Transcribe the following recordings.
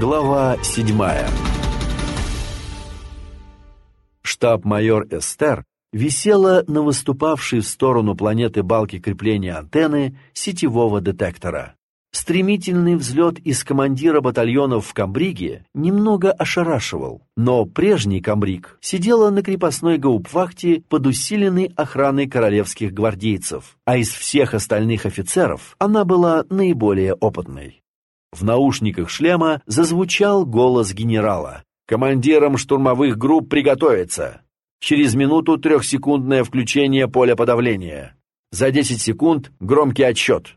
Глава седьмая Штаб-майор Эстер висела на выступавшей в сторону планеты балки крепления антенны сетевого детектора. Стремительный взлет из командира батальонов в Камбриге немного ошарашивал, но прежний Камбриг сидела на крепостной гаупвахте под усиленной охраной королевских гвардейцев, а из всех остальных офицеров она была наиболее опытной. В наушниках шлема зазвучал голос генерала. «Командирам штурмовых групп приготовиться! Через минуту трехсекундное включение поля подавления. За 10 секунд громкий отсчет.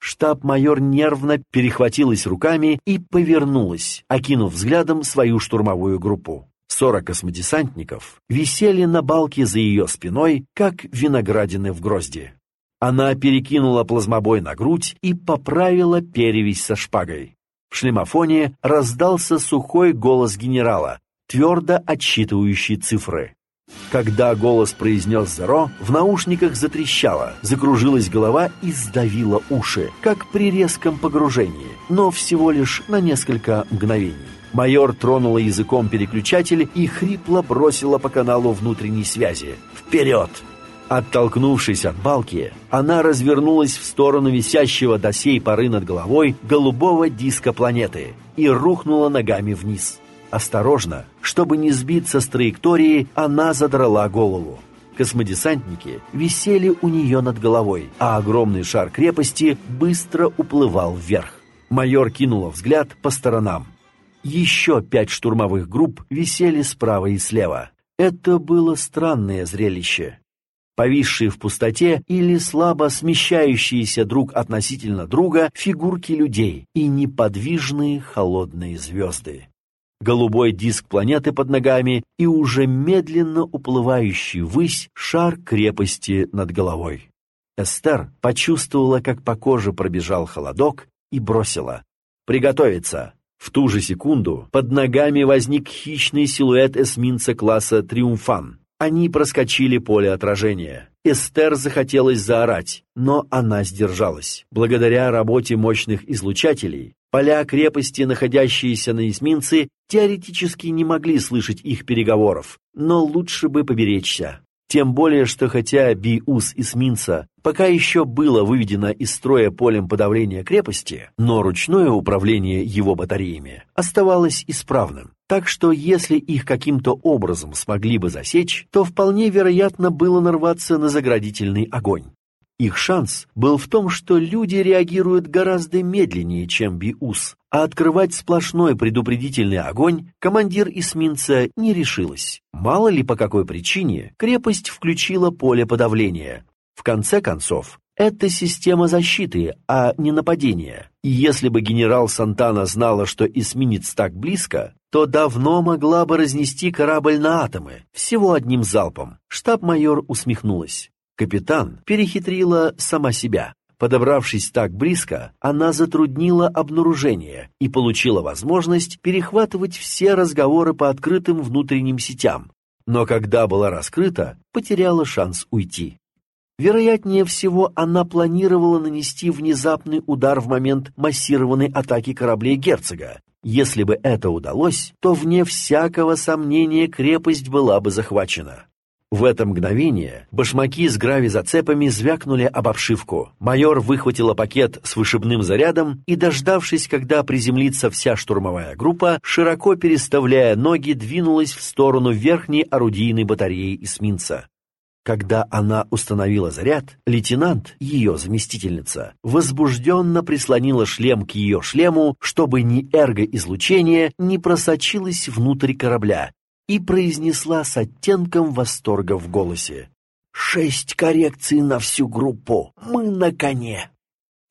Штаб-майор нервно перехватилась руками и повернулась, окинув взглядом свою штурмовую группу. Сорок космодесантников висели на балке за ее спиной, как виноградины в грозди. Она перекинула плазмобой на грудь и поправила перевязь со шпагой. В шлемофоне раздался сухой голос генерала, твердо отсчитывающий цифры. Когда голос произнес «Зеро», в наушниках затрещало, закружилась голова и сдавила уши, как при резком погружении, но всего лишь на несколько мгновений. Майор тронула языком переключатель и хрипло бросила по каналу внутренней связи. «Вперед!» Оттолкнувшись от балки, она развернулась в сторону висящего до сей поры над головой голубого диска планеты и рухнула ногами вниз. Осторожно, чтобы не сбиться с траектории, она задрала голову. Космодесантники висели у нее над головой, а огромный шар крепости быстро уплывал вверх. Майор кинула взгляд по сторонам. Еще пять штурмовых групп висели справа и слева. Это было странное зрелище. Повисшие в пустоте или слабо смещающиеся друг относительно друга фигурки людей и неподвижные холодные звезды голубой диск планеты под ногами и уже медленно уплывающий ввысь шар крепости над головой. Эстер почувствовала, как по коже пробежал холодок и бросила. «Приготовиться!» В ту же секунду под ногами возник хищный силуэт эсминца класса «Триумфан». Они проскочили поле отражения. Эстер захотелось заорать, но она сдержалась. Благодаря работе мощных излучателей Поля крепости, находящиеся на эсминце, теоретически не могли слышать их переговоров, но лучше бы поберечься. Тем более, что хотя биус эсминца пока еще было выведено из строя полем подавления крепости, но ручное управление его батареями оставалось исправным. Так что если их каким-то образом смогли бы засечь, то вполне вероятно было нарваться на заградительный огонь. Их шанс был в том, что люди реагируют гораздо медленнее, чем Биус, а открывать сплошной предупредительный огонь командир эсминца не решилась. Мало ли по какой причине крепость включила поле подавления. В конце концов, это система защиты, а не нападения. И если бы генерал Сантана знала, что эсминец так близко, то давно могла бы разнести корабль на атомы, всего одним залпом. Штаб-майор усмехнулась. Капитан перехитрила сама себя. Подобравшись так близко, она затруднила обнаружение и получила возможность перехватывать все разговоры по открытым внутренним сетям. Но когда была раскрыта, потеряла шанс уйти. Вероятнее всего, она планировала нанести внезапный удар в момент массированной атаки кораблей герцога. Если бы это удалось, то, вне всякого сомнения, крепость была бы захвачена. В это мгновение башмаки с грави-зацепами звякнули об обшивку. Майор выхватила пакет с вышибным зарядом и, дождавшись, когда приземлится вся штурмовая группа, широко переставляя ноги, двинулась в сторону верхней орудийной батареи эсминца. Когда она установила заряд, лейтенант, ее заместительница, возбужденно прислонила шлем к ее шлему, чтобы ни эргоизлучение не просочилось внутрь корабля, и произнесла с оттенком восторга в голосе. «Шесть коррекций на всю группу! Мы на коне!»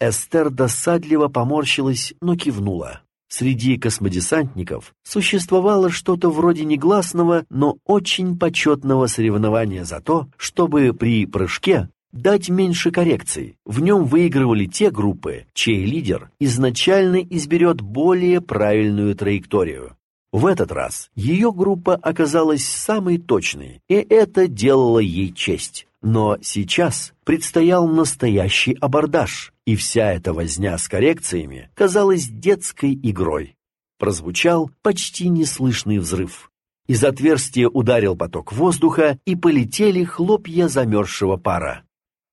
Эстер досадливо поморщилась, но кивнула. Среди космодесантников существовало что-то вроде негласного, но очень почетного соревнования за то, чтобы при прыжке дать меньше коррекций. В нем выигрывали те группы, чей лидер изначально изберет более правильную траекторию. В этот раз ее группа оказалась самой точной, и это делало ей честь. Но сейчас предстоял настоящий абордаж, и вся эта возня с коррекциями казалась детской игрой. Прозвучал почти неслышный взрыв. Из отверстия ударил поток воздуха, и полетели хлопья замерзшего пара.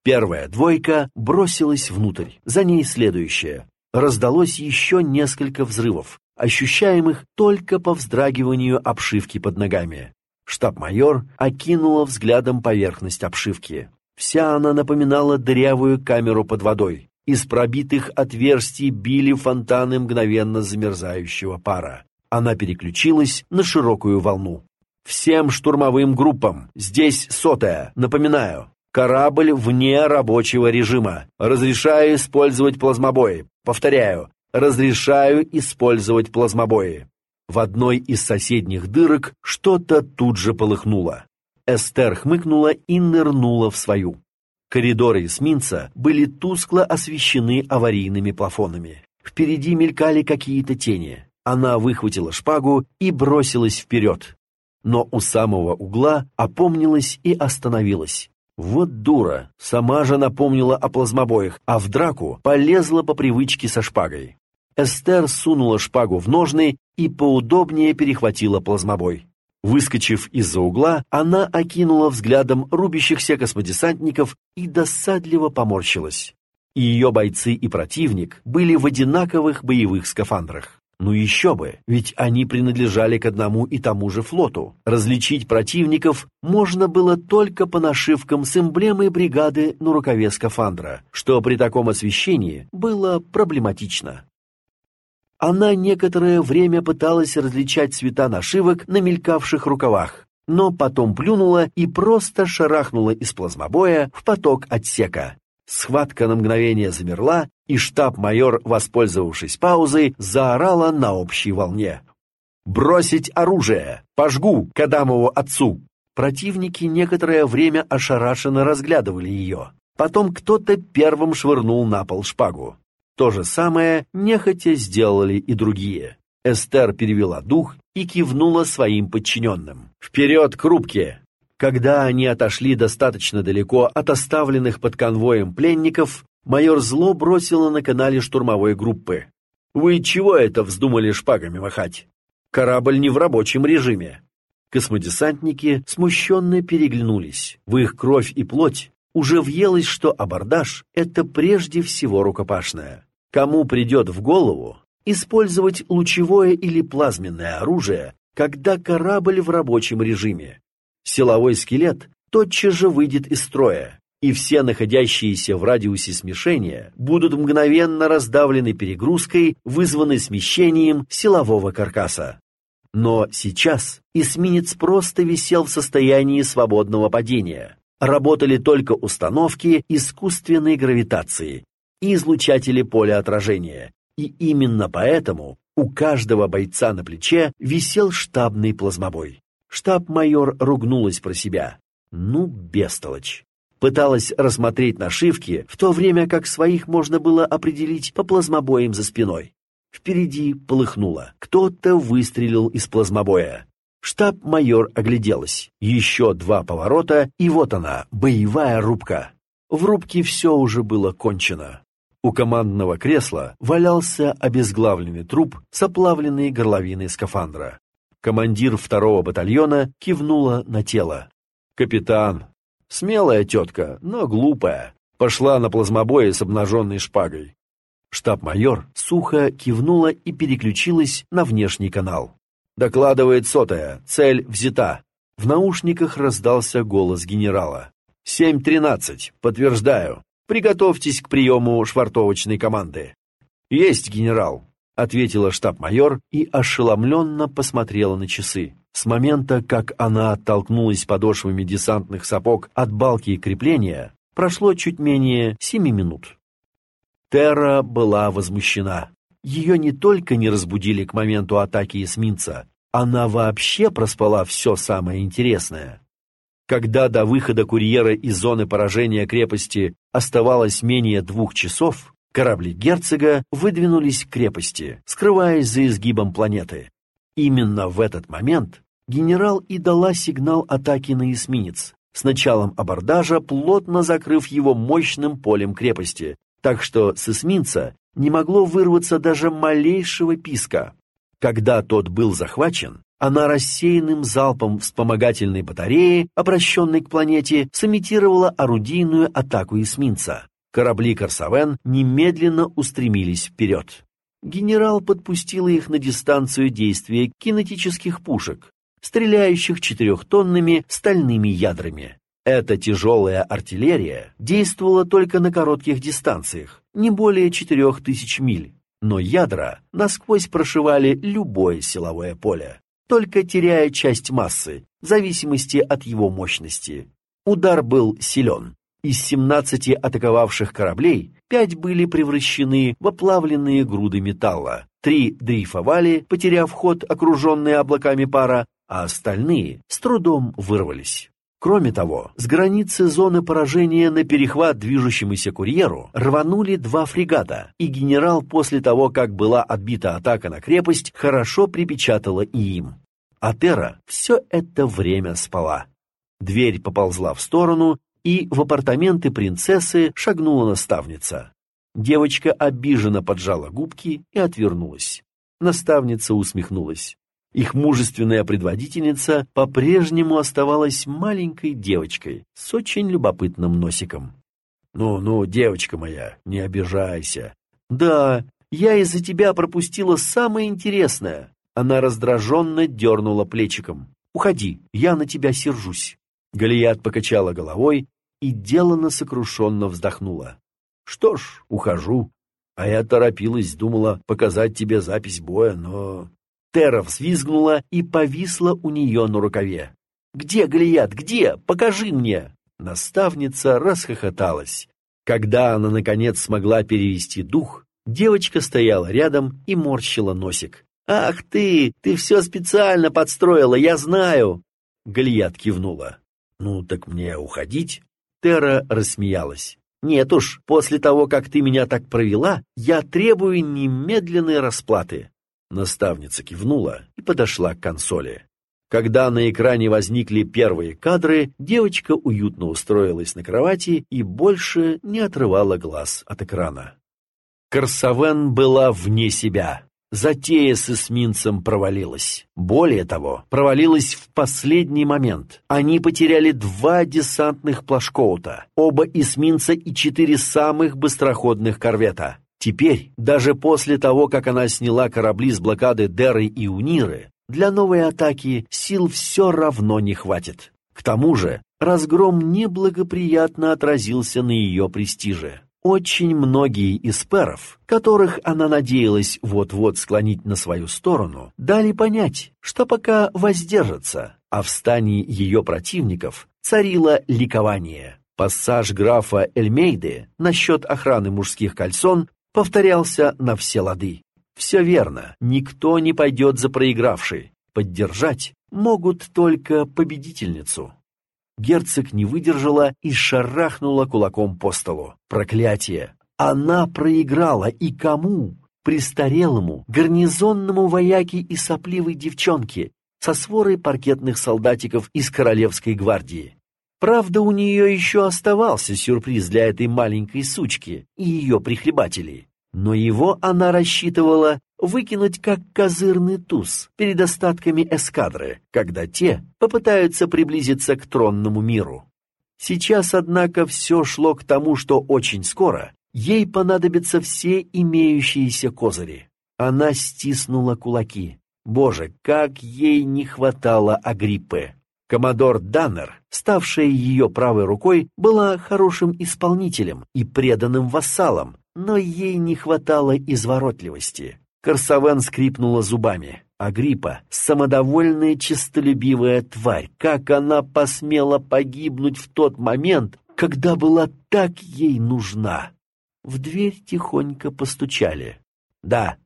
Первая двойка бросилась внутрь, за ней следующая. Раздалось еще несколько взрывов, ощущаемых только по вздрагиванию обшивки под ногами. Штаб-майор окинула взглядом поверхность обшивки. Вся она напоминала дырявую камеру под водой. Из пробитых отверстий били фонтаны мгновенно замерзающего пара. Она переключилась на широкую волну. «Всем штурмовым группам! Здесь сотая! Напоминаю, корабль вне рабочего режима. Разрешаю использовать плазмобои. Повторяю, разрешаю использовать плазмобои». В одной из соседних дырок что-то тут же полыхнуло. Эстер хмыкнула и нырнула в свою. Коридоры эсминца были тускло освещены аварийными плафонами. Впереди мелькали какие-то тени. Она выхватила шпагу и бросилась вперед. Но у самого угла опомнилась и остановилась. Вот дура, сама же напомнила о плазмобоях, а в драку полезла по привычке со шпагой. Эстер сунула шпагу в ножны и поудобнее перехватила плазмобой. Выскочив из-за угла, она окинула взглядом рубящихся космодесантников и досадливо поморщилась. Ее бойцы и противник были в одинаковых боевых скафандрах. Ну еще бы, ведь они принадлежали к одному и тому же флоту. Различить противников можно было только по нашивкам с эмблемой бригады на рукаве скафандра, что при таком освещении было проблематично. Она некоторое время пыталась различать цвета нашивок на мелькавших рукавах, но потом плюнула и просто шарахнула из плазмобоя в поток отсека. Схватка на мгновение замерла, и штаб-майор, воспользовавшись паузой, заорала на общей волне. «Бросить оружие! Пожгу к Адамову отцу!» Противники некоторое время ошарашенно разглядывали ее. Потом кто-то первым швырнул на пол шпагу. То же самое нехотя сделали и другие. Эстер перевела дух и кивнула своим подчиненным. «Вперед к рубке!» Когда они отошли достаточно далеко от оставленных под конвоем пленников, майор зло бросила на канале штурмовой группы. «Вы чего это вздумали шпагами махать? Корабль не в рабочем режиме». Космодесантники смущенно переглянулись. В их кровь и плоть уже въелось, что абордаж — это прежде всего рукопашное. Кому придет в голову использовать лучевое или плазменное оружие, когда корабль в рабочем режиме? Силовой скелет тотчас же выйдет из строя, и все находящиеся в радиусе смешения будут мгновенно раздавлены перегрузкой, вызванной смещением силового каркаса. Но сейчас эсминец просто висел в состоянии свободного падения. Работали только установки искусственной гравитации, и излучатели поля отражения. И именно поэтому у каждого бойца на плече висел штабный плазмобой. Штаб-майор ругнулась про себя. Ну, бестолочь. Пыталась рассмотреть нашивки, в то время как своих можно было определить по плазмобоям за спиной. Впереди полыхнуло. Кто-то выстрелил из плазмобоя. Штаб-майор огляделась. Еще два поворота, и вот она, боевая рубка. В рубке все уже было кончено. У командного кресла валялся обезглавленный труп с оплавленной горловиной скафандра. Командир второго батальона кивнула на тело. «Капитан, смелая тетка, но глупая, пошла на плазмобое с обнаженной шпагой». Штаб-майор сухо кивнула и переключилась на внешний канал. «Докладывает сотая, цель взята». В наушниках раздался голос генерала. «Семь тринадцать, подтверждаю. Приготовьтесь к приему швартовочной команды». «Есть, генерал», — ответила штаб-майор и ошеломленно посмотрела на часы. С момента, как она оттолкнулась подошвами десантных сапог от балки и крепления, прошло чуть менее семи минут. Терра была возмущена. Ее не только не разбудили к моменту атаки эсминца, она вообще проспала все самое интересное. Когда до выхода курьера из зоны поражения крепости оставалось менее двух часов, корабли герцога выдвинулись к крепости, скрываясь за изгибом планеты. Именно в этот момент генерал и дала сигнал атаки на эсминец, с началом абордажа плотно закрыв его мощным полем крепости, так что с эсминца не могло вырваться даже малейшего писка. Когда тот был захвачен, она рассеянным залпом вспомогательной батареи, обращенной к планете, сымитировала орудийную атаку эсминца. Корабли «Корсавен» немедленно устремились вперед. Генерал подпустила их на дистанцию действия кинетических пушек, стреляющих четырехтонными стальными ядрами. Эта тяжелая артиллерия действовала только на коротких дистанциях, не более четырех тысяч миль, но ядра насквозь прошивали любое силовое поле, только теряя часть массы, в зависимости от его мощности. Удар был силен. Из 17 атаковавших кораблей пять были превращены в оплавленные груды металла, три дрейфовали, потеряв ход, окруженные облаками пара, а остальные с трудом вырвались. Кроме того, с границы зоны поражения на перехват движущемуся курьеру рванули два фрегата, и генерал после того, как была отбита атака на крепость, хорошо припечатала и им. Атера все это время спала. Дверь поползла в сторону, и в апартаменты принцессы шагнула наставница. Девочка обиженно поджала губки и отвернулась. Наставница усмехнулась. Их мужественная предводительница по-прежнему оставалась маленькой девочкой с очень любопытным носиком. «Ну-ну, девочка моя, не обижайся». «Да, я из-за тебя пропустила самое интересное». Она раздраженно дернула плечиком. «Уходи, я на тебя сержусь». Галият покачала головой и делано сокрушенно вздохнула. «Что ж, ухожу. А я торопилась, думала показать тебе запись боя, но Тера взвизгнула и повисла у нее на рукаве. «Где Галият? Где? Покажи мне!» Наставница расхохоталась. Когда она, наконец, смогла перевести дух, девочка стояла рядом и морщила носик. «Ах ты! Ты все специально подстроила, я знаю!» Галият кивнула. «Ну, так мне уходить?» Тера рассмеялась. «Нет уж, после того, как ты меня так провела, я требую немедленной расплаты. Наставница кивнула и подошла к консоли. Когда на экране возникли первые кадры, девочка уютно устроилась на кровати и больше не отрывала глаз от экрана. Корсавен была вне себя. Затея с эсминцем провалилась. Более того, провалилась в последний момент. Они потеряли два десантных плашкоута, оба эсминца и четыре самых быстроходных корвета. Теперь, даже после того, как она сняла корабли с блокады Деры и Униры, для новой атаки сил все равно не хватит. К тому же, разгром неблагоприятно отразился на ее престиже. Очень многие из перов, которых она надеялась вот-вот склонить на свою сторону, дали понять, что пока воздержатся, а в стане ее противников царило ликование. Пассаж графа Эльмейды насчет охраны мужских кольцон повторялся на все лады. Все верно, никто не пойдет за проигравший. Поддержать могут только победительницу. Герцог не выдержала и шарахнула кулаком по столу. Проклятие! Она проиграла, и кому? Престарелому, гарнизонному вояке и сопливой девчонке со сворой паркетных солдатиков из Королевской гвардии. Правда, у нее еще оставался сюрприз для этой маленькой сучки и ее прихлебателей. Но его она рассчитывала выкинуть как козырный туз перед остатками эскадры, когда те попытаются приблизиться к тронному миру. Сейчас, однако, все шло к тому, что очень скоро ей понадобятся все имеющиеся козыри. Она стиснула кулаки. Боже, как ей не хватало Агриппы! Коммодор Даннер, ставшая ее правой рукой, была хорошим исполнителем и преданным вассалом, но ей не хватало изворотливости. Корсавен скрипнула зубами. Агриппа, самодовольная честолюбивая тварь, как она посмела погибнуть в тот момент, когда была так ей нужна. В дверь тихонько постучали. «Да».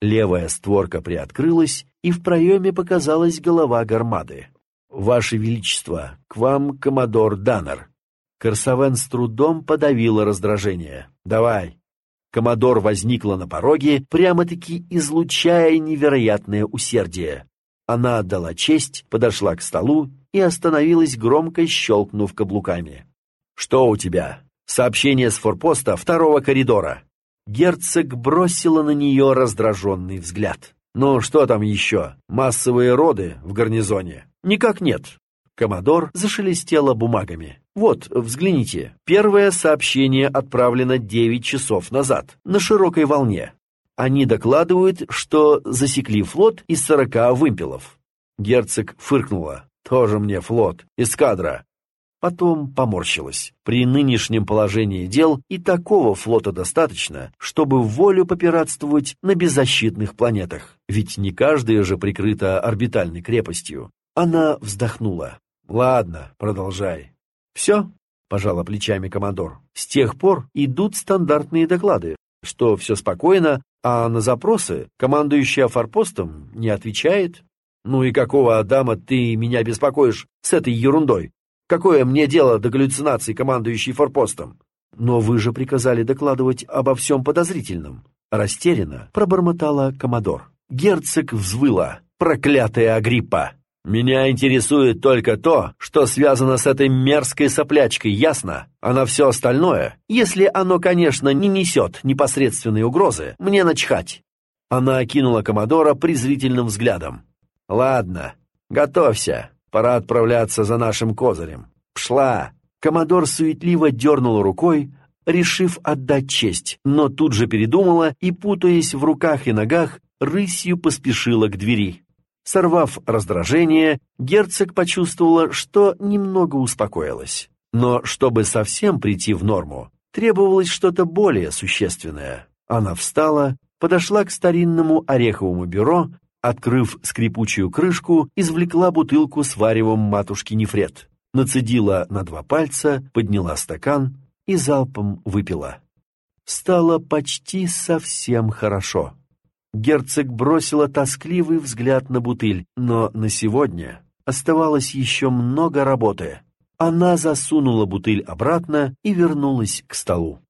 Левая створка приоткрылась, и в проеме показалась голова гармады. «Ваше Величество, к вам коммодор Даннер». Корсавен с трудом подавила раздражение. «Давай». Коммодор возникла на пороге, прямо-таки излучая невероятное усердие. Она отдала честь, подошла к столу и остановилась, громко щелкнув каблуками. «Что у тебя?» «Сообщение с форпоста второго коридора». Герцог бросила на нее раздраженный взгляд. Ну, что там еще? Массовые роды в гарнизоне? Никак нет. Комодор зашелестела бумагами. Вот, взгляните. Первое сообщение отправлено 9 часов назад, на широкой волне. Они докладывают, что засекли флот из 40 вымпелов. Герцог фыркнула. Тоже мне флот, эскадра. Потом поморщилась. При нынешнем положении дел и такого флота достаточно, чтобы волю попиратствовать на беззащитных планетах. Ведь не каждая же прикрыта орбитальной крепостью. Она вздохнула. «Ладно, продолжай». «Все?» — пожала плечами командор. «С тех пор идут стандартные доклады, что все спокойно, а на запросы командующий форпостом не отвечает. Ну и какого Адама ты меня беспокоишь с этой ерундой? Какое мне дело до галлюцинаций, командующий форпостом? Но вы же приказали докладывать обо всем подозрительном. Растерянно пробормотала Комодор. Герцог взвыла. Проклятая Агриппа! Меня интересует только то, что связано с этой мерзкой соплячкой, ясно? А на все остальное, если оно, конечно, не несет непосредственной угрозы, мне начхать. Она окинула Комодора презрительным взглядом. Ладно, готовься. Пора отправляться за нашим козырем. Пшла!» Комодор суетливо дернул рукой, решив отдать честь, но тут же передумала и, путаясь в руках и ногах, рысью поспешила к двери. Сорвав раздражение, герцог почувствовала, что немного успокоилась. Но чтобы совсем прийти в норму, требовалось что-то более существенное. Она встала, подошла к старинному ореховому бюро Открыв скрипучую крышку, извлекла бутылку с варевом матушки Нефред, нацедила на два пальца, подняла стакан и залпом выпила. Стало почти совсем хорошо. Герцог бросила тоскливый взгляд на бутыль, но на сегодня оставалось еще много работы. Она засунула бутыль обратно и вернулась к столу.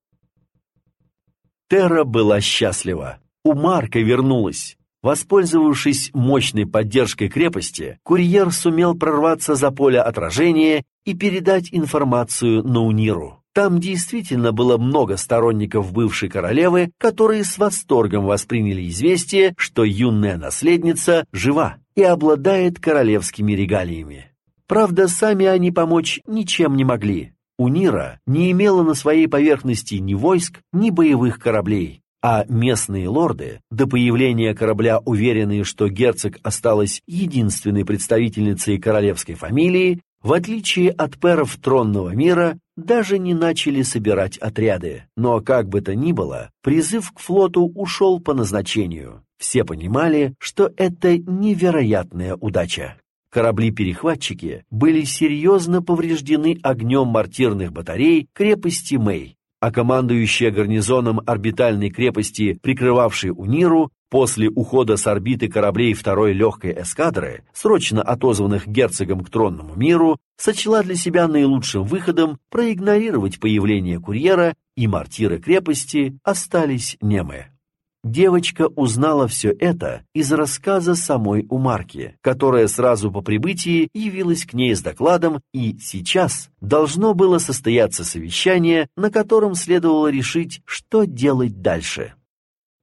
Тера была счастлива. У Марка вернулась. Воспользовавшись мощной поддержкой крепости, курьер сумел прорваться за поле отражения и передать информацию Науниру. Там действительно было много сторонников бывшей королевы, которые с восторгом восприняли известие, что юная наследница жива и обладает королевскими регалиями. Правда, сами они помочь ничем не могли. Унира не имела на своей поверхности ни войск, ни боевых кораблей, а местные лорды, до появления корабля уверенные, что герцог осталась единственной представительницей королевской фамилии, в отличие от перов тронного мира, даже не начали собирать отряды. Но как бы то ни было, призыв к флоту ушел по назначению. Все понимали, что это невероятная удача. Корабли-перехватчики были серьезно повреждены огнем мортирных батарей крепости Мэй, а командующая гарнизоном орбитальной крепости, прикрывавшей Униру, после ухода с орбиты кораблей второй легкой эскадры, срочно отозванных герцогом к тронному миру, сочла для себя наилучшим выходом проигнорировать появление курьера, и мортиры крепости остались немые. Девочка узнала все это из рассказа самой Умарки, которая сразу по прибытии явилась к ней с докладом, и сейчас должно было состояться совещание, на котором следовало решить, что делать дальше.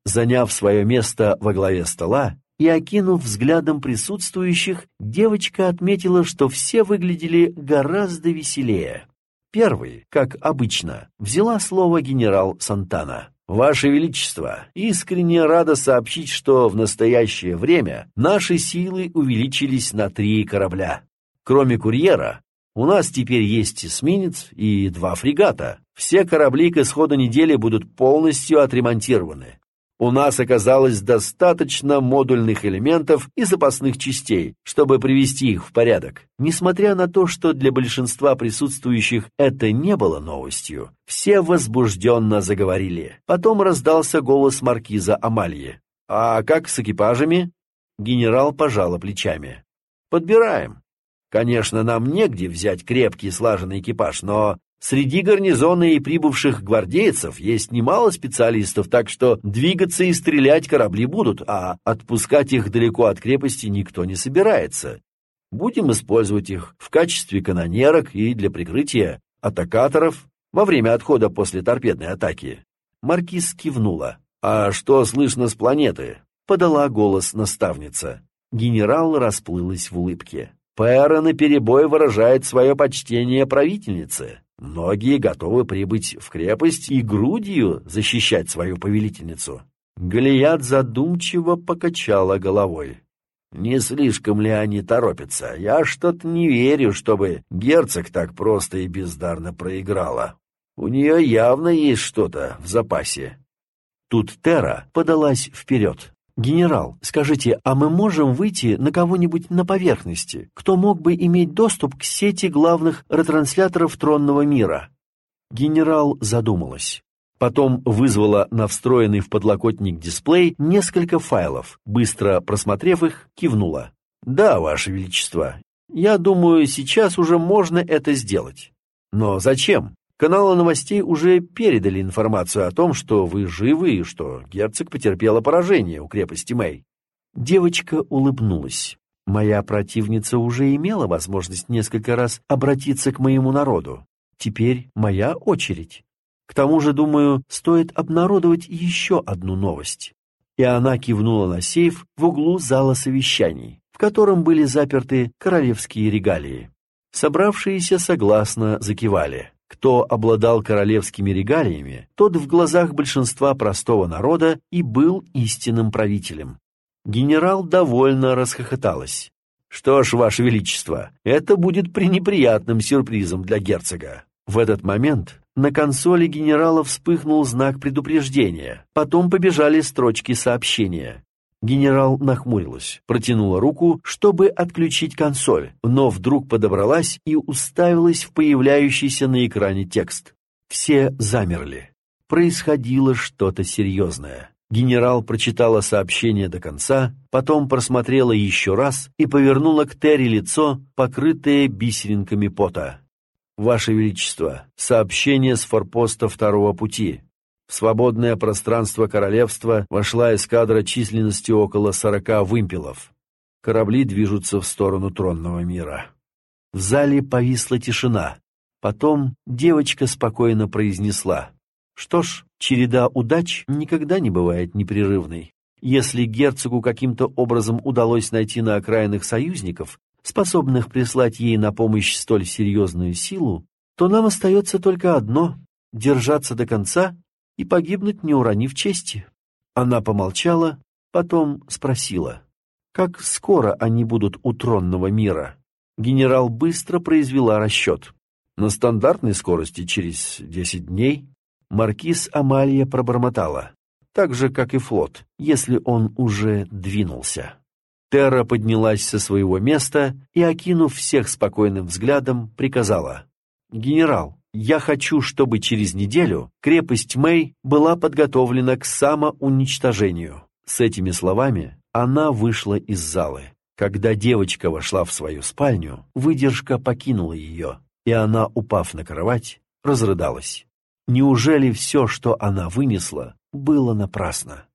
Заняв свое место во главе стола и окинув взглядом присутствующих, девочка отметила, что все выглядели гораздо веселее. Первый, как обычно, взяла слово генерал Сантана. Ваше Величество, искренне рада сообщить, что в настоящее время наши силы увеличились на три корабля. Кроме курьера, у нас теперь есть эсминец и два фрегата. Все корабли к исходу недели будут полностью отремонтированы. У нас оказалось достаточно модульных элементов и запасных частей, чтобы привести их в порядок. Несмотря на то, что для большинства присутствующих это не было новостью, все возбужденно заговорили. Потом раздался голос маркиза Амальи. «А как с экипажами?» Генерал пожала плечами. «Подбираем. Конечно, нам негде взять крепкий слаженный экипаж, но Среди гарнизона и прибывших гвардейцев есть немало специалистов, так что двигаться и стрелять корабли будут, а отпускать их далеко от крепости никто не собирается. Будем использовать их в качестве канонерок и для прикрытия атакаторов во время отхода после торпедной атаки. Маркиз кивнула. «А что слышно с планеты? подала голос наставница. Генерал расплылась в улыбке. Пэра наперебой выражает свое почтение правительнице. Многие готовы прибыть в крепость и грудью защищать свою повелительницу. Галият задумчиво покачала головой. Не слишком ли они торопятся? Я что-то не верю, чтобы герцог так просто и бездарно проиграла. У нее явно есть что-то в запасе. Тут Тера подалась вперед. «Генерал, скажите, а мы можем выйти на кого-нибудь на поверхности, кто мог бы иметь доступ к сети главных ретрансляторов тронного мира?» Генерал задумалась. Потом вызвала на встроенный в подлокотник дисплей несколько файлов, быстро просмотрев их, кивнула. «Да, Ваше Величество, я думаю, сейчас уже можно это сделать. Но зачем? Каналы новостей уже передали информацию о том, что вы живы и что герцог потерпела поражение у крепости Мэй. Девочка улыбнулась. Моя противница уже имела возможность несколько раз обратиться к моему народу. Теперь моя очередь. К тому же, думаю, стоит обнародовать еще одну новость. И она кивнула на сейф в углу зала совещаний, в котором были заперты королевские регалии. Собравшиеся согласно закивали. Кто обладал королевскими регалиями, тот в глазах большинства простого народа и был истинным правителем. Генерал довольно расхохоталась. «Что ж, Ваше Величество, это будет пренеприятным сюрпризом для герцога». В этот момент на консоли генерала вспыхнул знак предупреждения, потом побежали строчки сообщения. Генерал нахмурилась, протянула руку, чтобы отключить консоль, но вдруг подобралась и уставилась в появляющийся на экране текст. Все замерли. Происходило что-то серьезное. Генерал прочитала сообщение до конца, потом просмотрела еще раз и повернула к Терри лицо, покрытое бисеринками пота. «Ваше Величество, сообщение с форпоста второго пути. В свободное пространство королевства вошла эскадра численностью около сорока вымпелов. Корабли движутся в сторону тронного мира. В зале повисла тишина. Потом девочка спокойно произнесла. Что ж, череда удач никогда не бывает непрерывной. Если герцогу каким-то образом удалось найти на окраинах союзников, способных прислать ей на помощь столь серьезную силу, то нам остается только одно — держаться до конца и погибнуть, не уронив чести. Она помолчала, потом спросила, как скоро они будут у тронного мира. Генерал быстро произвела расчет. На стандартной скорости через десять дней маркиз Амалия пробормотала, так же, как и флот, если он уже двинулся. Терра поднялась со своего места и, окинув всех спокойным взглядом, приказала. «Генерал, я хочу, чтобы через неделю крепость Мэй была подготовлена к самоуничтожению. С этими словами она вышла из залы. Когда девочка вошла в свою спальню, выдержка покинула ее, и она, упав на кровать, разрыдалась. Неужели все, что она вынесла, было напрасно?